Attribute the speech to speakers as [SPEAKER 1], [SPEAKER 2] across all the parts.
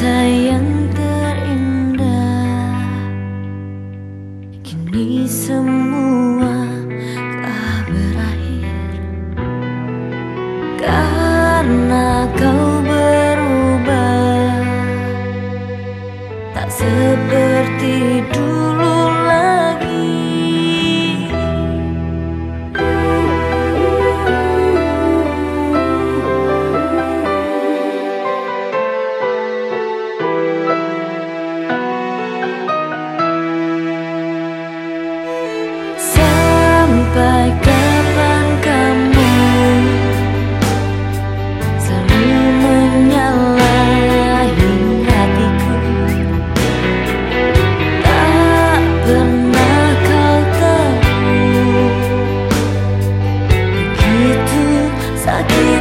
[SPEAKER 1] 在 aqui.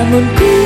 [SPEAKER 1] namun ku